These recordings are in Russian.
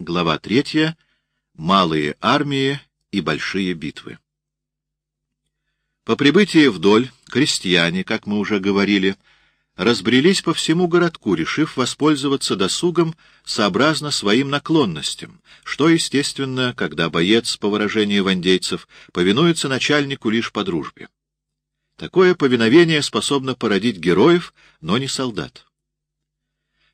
Глава третья. Малые армии и большие битвы. По прибытии вдоль крестьяне, как мы уже говорили, разбрелись по всему городку, решив воспользоваться досугом сообразно своим наклонностям, что, естественно, когда боец, по выражению вандейцев, повинуется начальнику лишь по дружбе. Такое повиновение способно породить героев, но не солдат.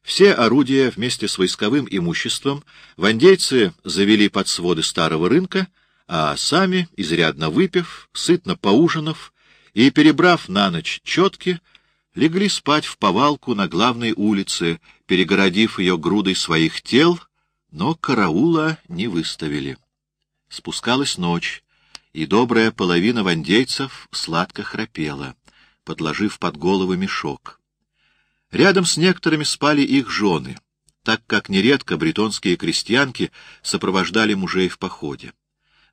Все орудия вместе с войсковым имуществом вандейцы завели под своды старого рынка, а сами, изрядно выпив, сытно поужинав и перебрав на ночь четки, легли спать в повалку на главной улице, перегородив ее грудой своих тел, но караула не выставили. Спускалась ночь, и добрая половина вандейцев сладко храпела, подложив под головы мешок. Рядом с некоторыми спали их жены, так как нередко бретонские крестьянки сопровождали мужей в походе.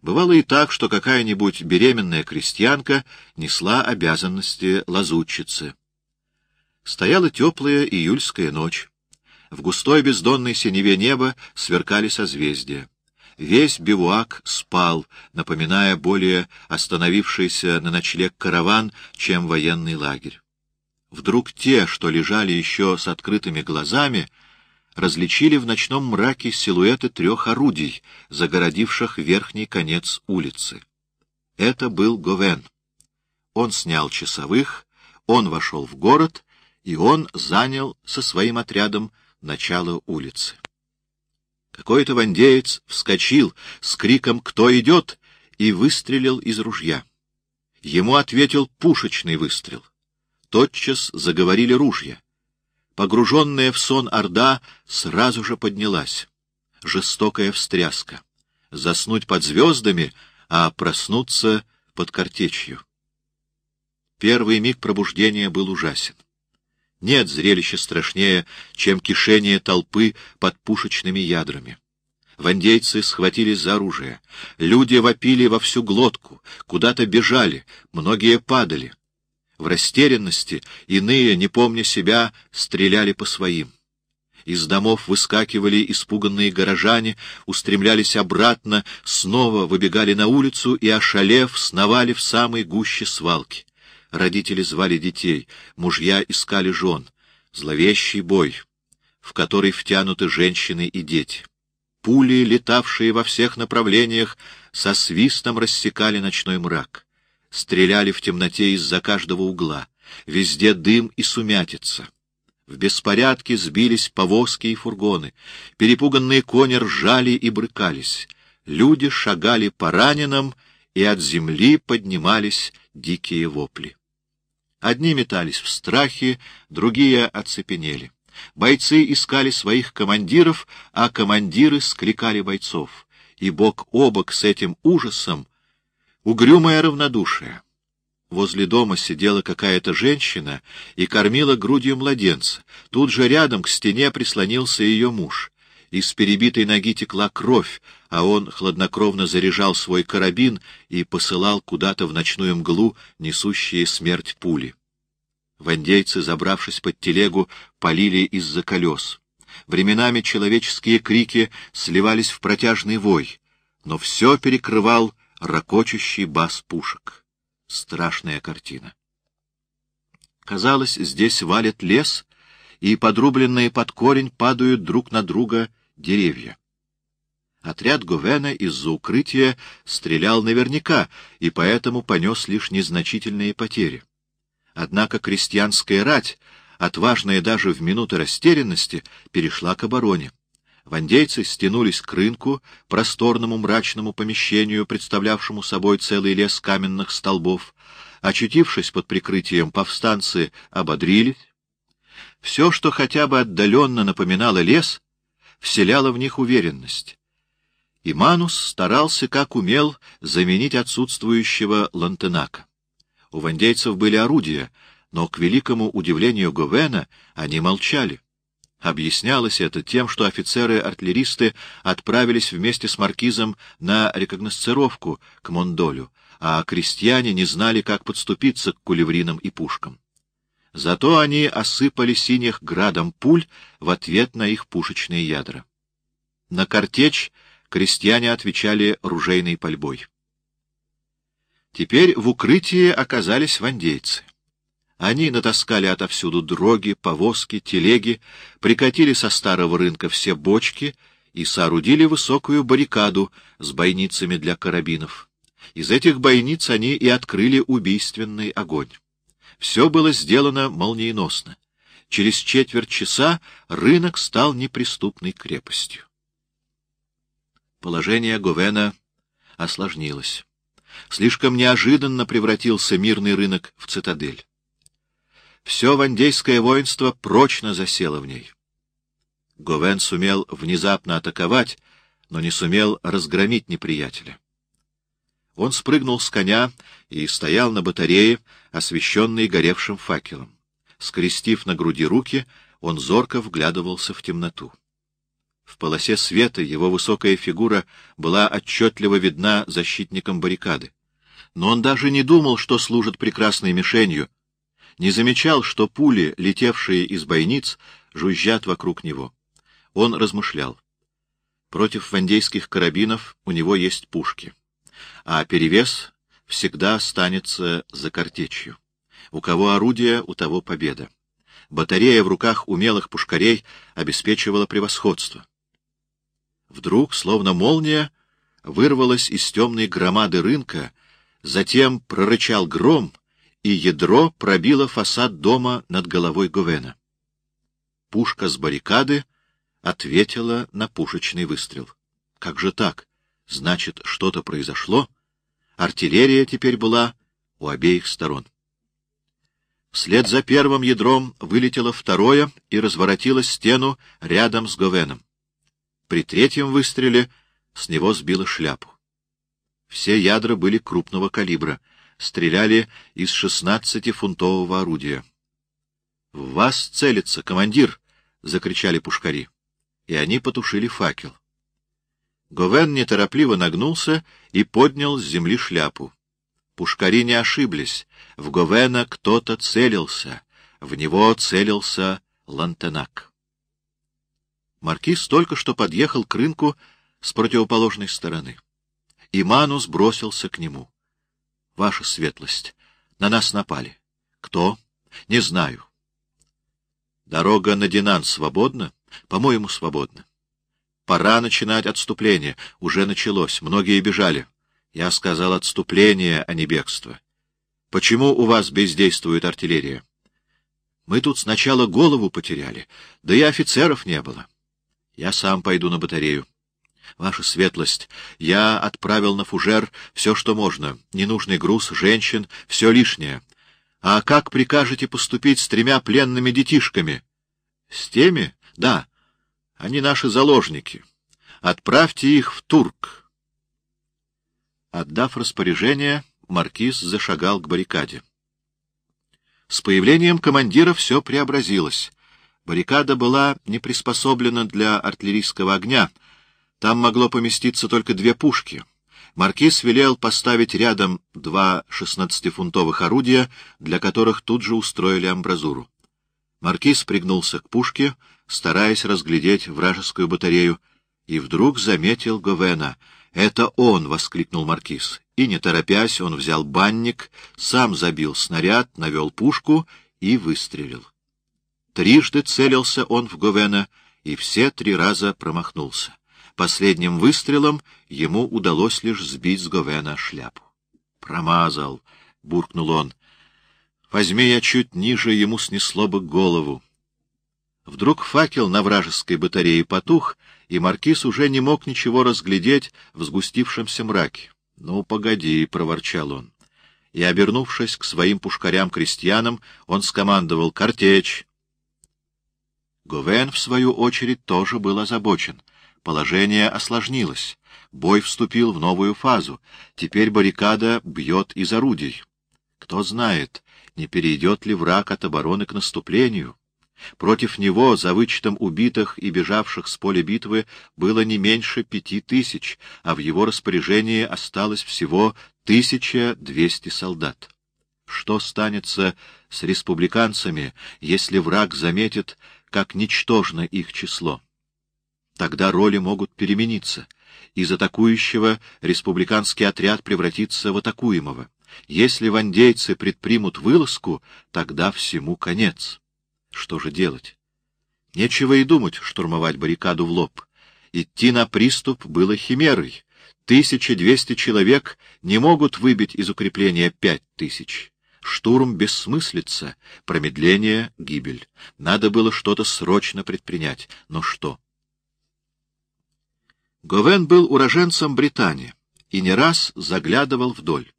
Бывало и так, что какая-нибудь беременная крестьянка несла обязанности лазутчицы. Стояла теплая июльская ночь. В густой бездонной синеве неба сверкали созвездия. Весь бивуак спал, напоминая более остановившийся на ночлег караван, чем военный лагерь. Вдруг те, что лежали еще с открытыми глазами, различили в ночном мраке силуэты трех орудий, загородивших верхний конец улицы. Это был Говен. Он снял часовых, он вошел в город, и он занял со своим отрядом начало улицы. Какой-то вандеец вскочил с криком «Кто идет?» и выстрелил из ружья. Ему ответил пушечный выстрел тотчас заговорили ружья. Погруженная в сон орда сразу же поднялась. Жестокая встряска. Заснуть под звездами, а проснуться под картечью. Первый миг пробуждения был ужасен. Нет зрелища страшнее, чем кишение толпы под пушечными ядрами. Вандейцы схватились за оружие. Люди вопили во всю глотку, куда-то бежали, многие падали. В растерянности иные, не помня себя, стреляли по своим. Из домов выскакивали испуганные горожане, устремлялись обратно, снова выбегали на улицу и, ошалев, сновали в самой гуще свалки. Родители звали детей, мужья искали жен. Зловещий бой, в который втянуты женщины и дети. Пули, летавшие во всех направлениях, со свистом рассекали ночной мрак стреляли в темноте из-за каждого угла. Везде дым и сумятица. В беспорядке сбились повозки и фургоны. Перепуганные кони ржали и брыкались. Люди шагали по раненым, и от земли поднимались дикие вопли. Одни метались в страхе, другие оцепенели. Бойцы искали своих командиров, а командиры скликали бойцов. И бок о бок с этим ужасом Угрюмое равнодушие. Возле дома сидела какая-то женщина и кормила грудью младенца. Тут же рядом к стене прислонился ее муж. Из перебитой ноги текла кровь, а он хладнокровно заряжал свой карабин и посылал куда-то в ночную мглу несущие смерть пули. Вандейцы, забравшись под телегу, полили из-за колес. Временами человеческие крики сливались в протяжный вой, но все перекрывал ракочущий бас пушек. Страшная картина. Казалось, здесь валит лес, и подрубленные под корень падают друг на друга деревья. Отряд Гувена из-за укрытия стрелял наверняка, и поэтому понес лишь незначительные потери. Однако крестьянская рать, отважная даже в минуты растерянности, перешла к обороне. Вандейцы стянулись к рынку, просторному мрачному помещению, представлявшему собой целый лес каменных столбов. Очутившись под прикрытием, повстанцы ободрились. Все, что хотя бы отдаленно напоминало лес, вселяло в них уверенность. И Манус старался, как умел, заменить отсутствующего Лантенака. У вандейцев были орудия, но, к великому удивлению Говена, они молчали. Объяснялось это тем, что офицеры-артиллеристы отправились вместе с маркизом на рекогносцировку к Мондолю, а крестьяне не знали, как подступиться к кулевринам и пушкам. Зато они осыпали синих градом пуль в ответ на их пушечные ядра. На картечь крестьяне отвечали ружейной пальбой. Теперь в укрытии оказались вандейцы. Они натаскали отовсюду дроги, повозки, телеги, прикатили со старого рынка все бочки и соорудили высокую баррикаду с бойницами для карабинов. Из этих бойниц они и открыли убийственный огонь. Все было сделано молниеносно. Через четверть часа рынок стал неприступной крепостью. Положение Говена осложнилось. Слишком неожиданно превратился мирный рынок в цитадель. Все вандейское воинство прочно засело в ней. Говен сумел внезапно атаковать, но не сумел разгромить неприятеля. Он спрыгнул с коня и стоял на батарее, освещенной горевшим факелом. Скрестив на груди руки, он зорко вглядывался в темноту. В полосе света его высокая фигура была отчетливо видна защитником баррикады. Но он даже не думал, что служит прекрасной мишенью, не замечал, что пули, летевшие из бойниц, жужжат вокруг него. Он размышлял. Против вандейских карабинов у него есть пушки, а перевес всегда останется за картечью. У кого орудие, у того победа. Батарея в руках умелых пушкарей обеспечивала превосходство. Вдруг, словно молния, вырвалась из темной громады рынка, затем прорычал гром, и ядро пробило фасад дома над головой Говена. Пушка с баррикады ответила на пушечный выстрел. Как же так? Значит, что-то произошло? Артиллерия теперь была у обеих сторон. Вслед за первым ядром вылетело второе и разворотило стену рядом с Говеном. При третьем выстреле с него сбило шляпу. Все ядра были крупного калибра, стреляли из шестнадцатифунтового орудия. — В вас целится, командир! — закричали пушкари. И они потушили факел. Говен неторопливо нагнулся и поднял с земли шляпу. Пушкари не ошиблись. В Говена кто-то целился. В него целился Лантенак. Маркиз только что подъехал к рынку с противоположной стороны. Иманус бросился к нему. — Ваша светлость, на нас напали. — Кто? — Не знаю. — Дорога на Динан свободна? — По-моему, свободна. — Пора начинать отступление. Уже началось. Многие бежали. Я сказал отступление, а не бегство. Почему у вас бездействует артиллерия? Мы тут сначала голову потеряли, да и офицеров не было. Я сам пойду на батарею. Ваша светлость, я отправил на фужер все, что можно. Ненужный груз, женщин, все лишнее. А как прикажете поступить с тремя пленными детишками? С теми? Да. Они наши заложники. Отправьте их в Турк. Отдав распоряжение, маркиз зашагал к баррикаде. С появлением командира все преобразилось. Баррикада была не приспособлена для артиллерийского огня. Там могло поместиться только две пушки. Маркиз велел поставить рядом два шестнадцатифунтовых орудия, для которых тут же устроили амбразуру. Маркиз пригнулся к пушке, стараясь разглядеть вражескую батарею, и вдруг заметил Говена. «Это он!» — воскликнул Маркиз. И, не торопясь, он взял банник, сам забил снаряд, навел пушку и выстрелил. Трижды целился он в Говена, и все три раза промахнулся. Последним выстрелом ему удалось лишь сбить с Говена шляпу. «Промазал!» — буркнул он. «Возьми я чуть ниже, ему снесло бы голову». Вдруг факел на вражеской батарее потух, и маркиз уже не мог ничего разглядеть в сгустившемся мраке. — Ну, погоди, — проворчал он. И, обернувшись к своим пушкарям-крестьянам, он скомандовал «Картечь!» Говен, в свою очередь, тоже был озабочен. Положение осложнилось. Бой вступил в новую фазу. Теперь баррикада бьет из орудий. Кто знает, не перейдет ли враг от обороны к наступлению. Против него, за вычетом убитых и бежавших с поля битвы, было не меньше пяти тысяч, а в его распоряжении осталось всего тысяча двести солдат. Что станется с республиканцами, если враг заметит, как ничтожно их число. Тогда роли могут перемениться. Из атакующего республиканский отряд превратится в атакуемого. Если вандейцы предпримут вылазку, тогда всему конец. Что же делать? Нечего и думать штурмовать баррикаду в лоб. Идти на приступ было химерой. 1200 человек не могут выбить из укрепления пять тысяч. Штурм бессмыслица, промедление — гибель. Надо было что-то срочно предпринять. Но что? Говен был уроженцем Британии и не раз заглядывал вдоль.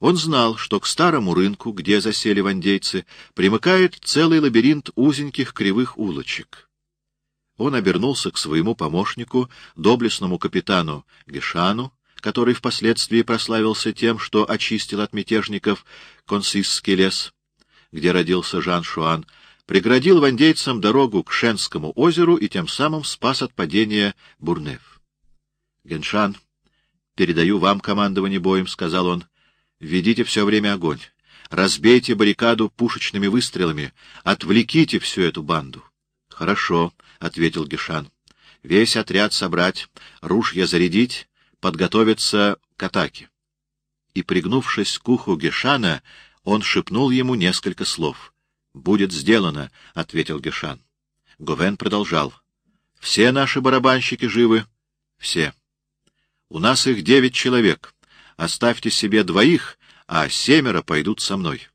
Он знал, что к старому рынку, где засели вандейцы, примыкает целый лабиринт узеньких кривых улочек. Он обернулся к своему помощнику, доблестному капитану Гешану, который впоследствии прославился тем, что очистил от мятежников Консисский лес, где родился Жан Шуан, преградил вандейцам дорогу к Шенскому озеру и тем самым спас от падения Бурнев. — Геншан, передаю вам командование боем, — сказал он, Ведите все время огонь. Разбейте баррикаду пушечными выстрелами. Отвлеките всю эту банду. — Хорошо, — ответил Гешан. — Весь отряд собрать, ружья зарядить, подготовиться к атаке. И, пригнувшись к уху Гешана, он шепнул ему несколько слов. — Будет сделано, — ответил Гешан. Говен продолжал. — Все наши барабанщики живы? — Все. — У нас их девять человек. — Оставьте себе двоих, а семеро пойдут со мной.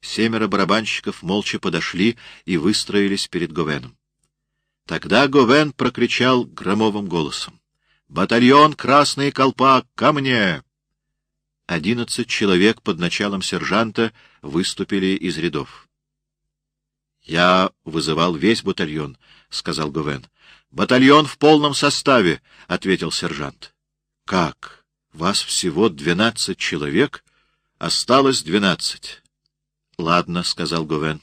Семеро барабанщиков молча подошли и выстроились перед Говеном. Тогда Говен прокричал громовым голосом. — Батальон «Красный колпак» ко мне! Одиннадцать человек под началом сержанта выступили из рядов. — Я вызывал весь батальон, — сказал Говен. — Батальон в полном составе, — ответил сержант. — Как? Вас всего двенадцать человек? Осталось двенадцать. — Ладно, — сказал Говен.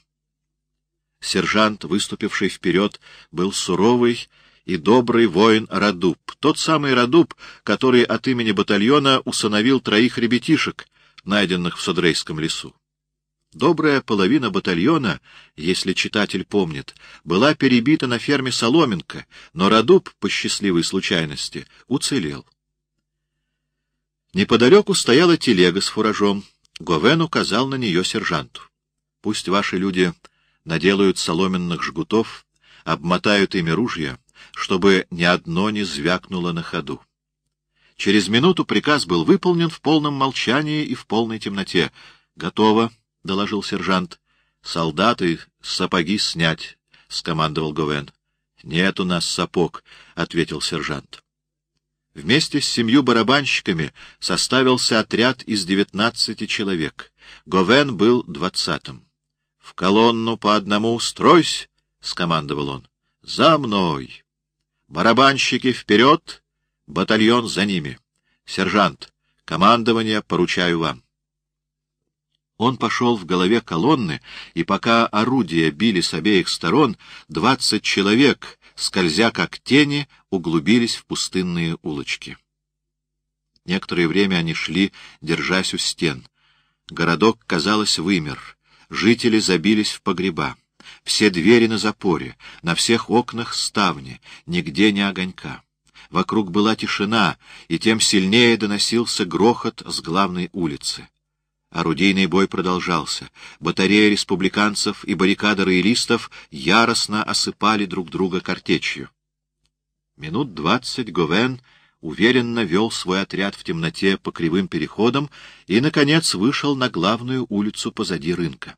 Сержант, выступивший вперед, был суровый и добрый воин Радуб, тот самый Радуб, который от имени батальона усыновил троих ребятишек, найденных в Содрейском лесу. Добрая половина батальона, если читатель помнит, была перебита на ферме Соломенко, но Радуб, по счастливой случайности, уцелел. Неподалеку стояла телега с фуражом. Говен указал на нее сержанту. Пусть ваши люди наделают соломенных жгутов, обмотают ими ружья, чтобы ни одно не звякнуло на ходу. Через минуту приказ был выполнен в полном молчании и в полной темноте. — Готово, — доложил сержант. — Солдаты сапоги снять, — скомандовал Говен. — Нет у нас сапог, — ответил сержант. Вместе с семью барабанщиками составился отряд из девятнадцати человек. Говен был двадцатым. — В колонну по одному стройсь! — скомандовал он. — За мной! Барабанщики вперед, батальон за ними. Сержант, командование поручаю вам. Он пошел в голове колонны, и пока орудия били с обеих сторон, двадцать человек скользя как тени, углубились в пустынные улочки. Некоторое время они шли, держась у стен. Городок, казалось, вымер. Жители забились в погреба. Все двери на запоре, на всех окнах ставни, нигде не огонька. Вокруг была тишина, и тем сильнее доносился грохот с главной улицы. Орудийный бой продолжался. Батареи республиканцев и баррикады роялистов яростно осыпали друг друга картечью. Минут двадцать Говен уверенно вел свой отряд в темноте по кривым переходам и, наконец, вышел на главную улицу позади рынка.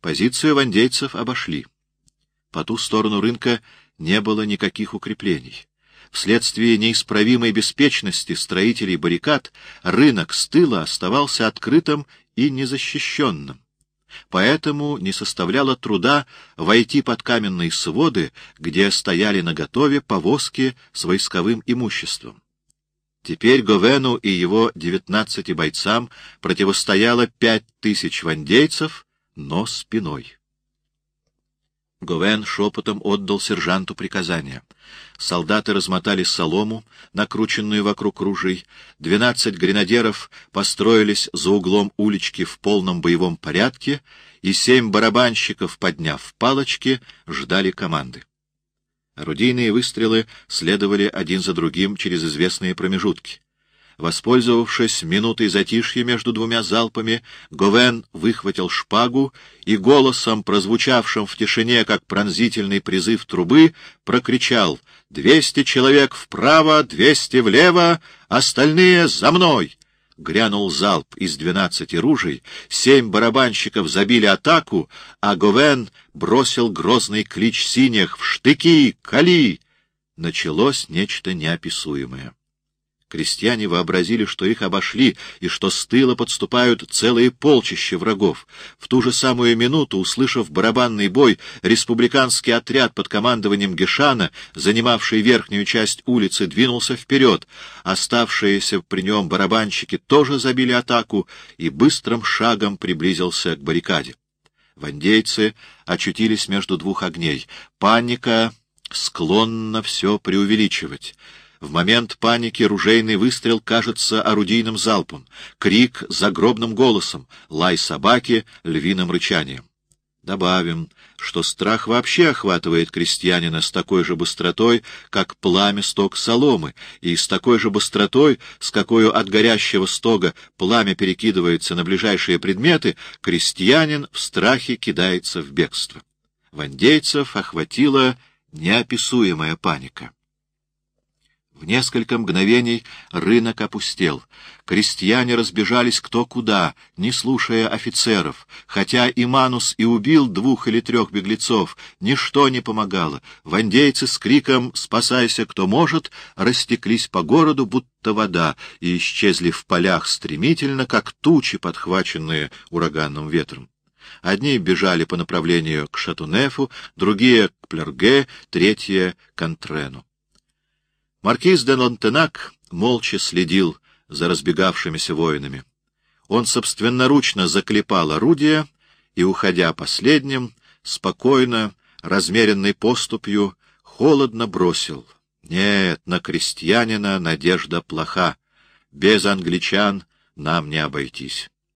Позицию вандейцев обошли. По ту сторону рынка не было никаких укреплений. Вследствие неисправимой беспечности строителей баррикад рынок с тыла оставался открытым и незащищенным. Поэтому не составляло труда войти под каменные своды, где стояли наготове повозки с войсковым имуществом. Теперь Говену и его девятнадцати бойцам противостояло пять тысяч вандейцев, но спиной. Говен шепотом отдал сержанту приказание. Солдаты размотали солому, накрученную вокруг ружей. Двенадцать гренадеров построились за углом улички в полном боевом порядке, и семь барабанщиков, подняв палочки, ждали команды. Орудийные выстрелы следовали один за другим через известные промежутки. Воспользовавшись минутой затишья между двумя залпами, Говен выхватил шпагу и голосом, прозвучавшим в тишине, как пронзительный призыв трубы, прокричал «Двести человек вправо, двести влево, остальные за мной!» Грянул залп из двенадцати ружей, семь барабанщиков забили атаку, а Говен бросил грозный клич синих «В штыки! Кали!» Началось нечто неописуемое. Крестьяне вообразили, что их обошли, и что с тыла подступают целые полчища врагов. В ту же самую минуту, услышав барабанный бой, республиканский отряд под командованием Гешана, занимавший верхнюю часть улицы, двинулся вперед. Оставшиеся при нем барабанщики тоже забили атаку и быстрым шагом приблизился к баррикаде. Вандейцы очутились между двух огней. Паника склонна все преувеличивать. В момент паники ружейный выстрел кажется орудийным залпом, крик — загробным голосом, лай собаки — львиным рычанием. Добавим, что страх вообще охватывает крестьянина с такой же быстротой, как пламя сток соломы, и с такой же быстротой, с какой от горящего стога пламя перекидывается на ближайшие предметы, крестьянин в страхе кидается в бегство. Вандейцев охватила неописуемая паника. В несколько мгновений рынок опустел. Крестьяне разбежались кто куда, не слушая офицеров. Хотя Иманус и убил двух или трех беглецов, ничто не помогало. Вандейцы с криком «Спасайся, кто может!» растеклись по городу, будто вода, и исчезли в полях стремительно, как тучи, подхваченные ураганным ветром. Одни бежали по направлению к Шатунефу, другие — к Плерге, третьи — к Антрену. Маркиз де Лантенак молча следил за разбегавшимися воинами. Он собственноручно заклепал орудие и, уходя последним, спокойно, размеренной поступью, холодно бросил. Нет, на крестьянина надежда плоха. Без англичан нам не обойтись.